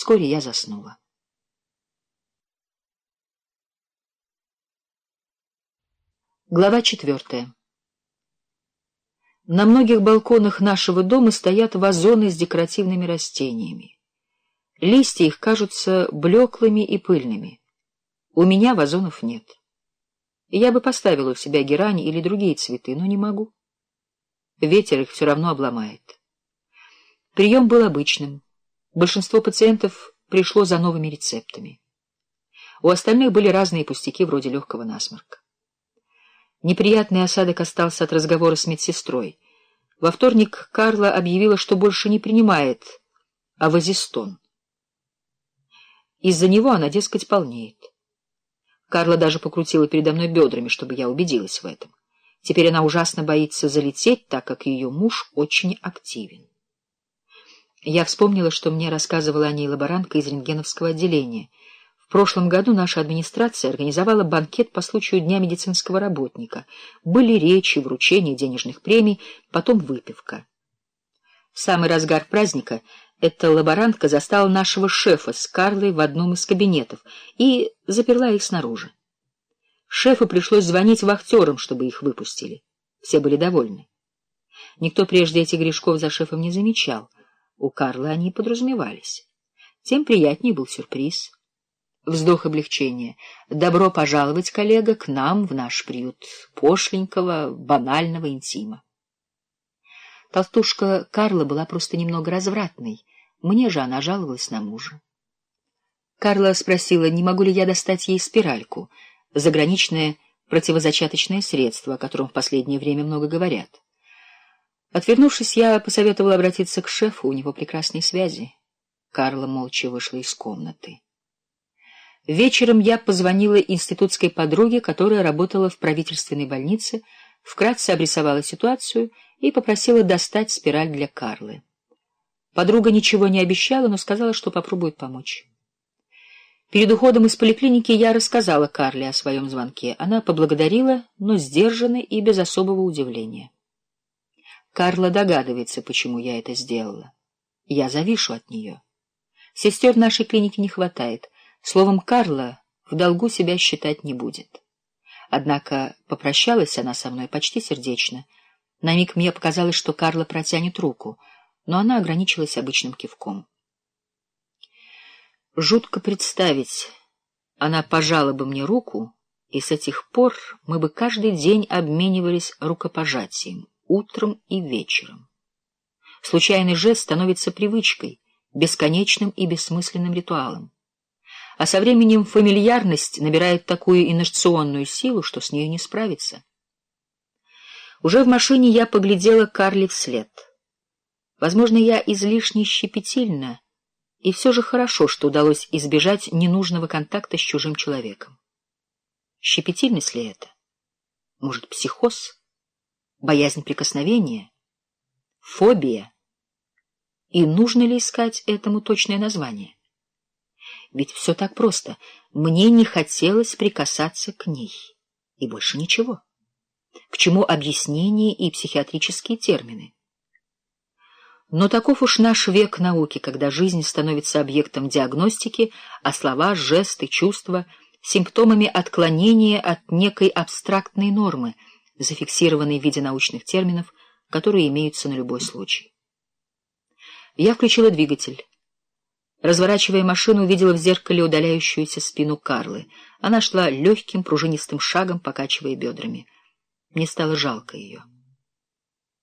Вскоре я заснула. Глава четвертая. На многих балконах нашего дома стоят вазоны с декоративными растениями. Листья их кажутся блеклыми и пыльными. У меня вазонов нет. Я бы поставила у себя герани или другие цветы, но не могу. Ветер их все равно обломает. Прием был обычным. Большинство пациентов пришло за новыми рецептами. У остальных были разные пустяки, вроде легкого насморка. Неприятный осадок остался от разговора с медсестрой. Во вторник Карла объявила, что больше не принимает авазистон. Из-за него она, дескать, полнеет. Карла даже покрутила передо мной бедрами, чтобы я убедилась в этом. Теперь она ужасно боится залететь, так как ее муж очень активен. Я вспомнила, что мне рассказывала о ней лаборантка из рентгеновского отделения. В прошлом году наша администрация организовала банкет по случаю Дня медицинского работника. Были речи, вручение денежных премий, потом выпивка. В самый разгар праздника эта лаборантка застала нашего шефа с Карлой в одном из кабинетов и заперла их снаружи. Шефу пришлось звонить вахтерам, чтобы их выпустили. Все были довольны. Никто прежде этих грешков за шефом не замечал — у Карла они подразумевались. Тем приятнее был сюрприз. Вздох облегчения. Добро пожаловать, коллега, к нам, в наш приют пошленького, банального интима. Толстушка Карла была просто немного развратной. Мне же она жаловалась на мужа. Карла спросила, не могу ли я достать ей спиральку, заграничное противозачаточное средство, о котором в последнее время много говорят. Отвернувшись, я посоветовал обратиться к шефу, у него прекрасные связи. Карла молча вышла из комнаты. Вечером я позвонила институтской подруге, которая работала в правительственной больнице, вкратце обрисовала ситуацию и попросила достать спираль для Карлы. Подруга ничего не обещала, но сказала, что попробует помочь. Перед уходом из поликлиники я рассказала Карле о своем звонке. Она поблагодарила, но сдержанно и без особого удивления. Карла догадывается, почему я это сделала. Я завишу от нее. Сестер нашей клинике не хватает. Словом, Карла в долгу себя считать не будет. Однако попрощалась она со мной почти сердечно. На миг мне показалось, что Карла протянет руку, но она ограничилась обычным кивком. Жутко представить, она пожала бы мне руку, и с этих пор мы бы каждый день обменивались рукопожатием утром и вечером. Случайный жест становится привычкой, бесконечным и бессмысленным ритуалом. А со временем фамильярность набирает такую инерционную силу, что с ней не справиться. Уже в машине я поглядела Карли вслед. Возможно, я излишне щепетильна, и все же хорошо, что удалось избежать ненужного контакта с чужим человеком. Щепетильность ли это? Может, психоз? Боязнь прикосновения, фобия. И нужно ли искать этому точное название? Ведь все так просто. Мне не хотелось прикасаться к ней. И больше ничего. К чему объяснения и психиатрические термины? Но таков уж наш век науки, когда жизнь становится объектом диагностики, а слова, жесты, чувства — симптомами отклонения от некой абстрактной нормы — зафиксированный в виде научных терминов, которые имеются на любой случай. Я включила двигатель. Разворачивая машину, увидела в зеркале удаляющуюся спину Карлы. Она шла легким пружинистым шагом, покачивая бедрами. Мне стало жалко ее.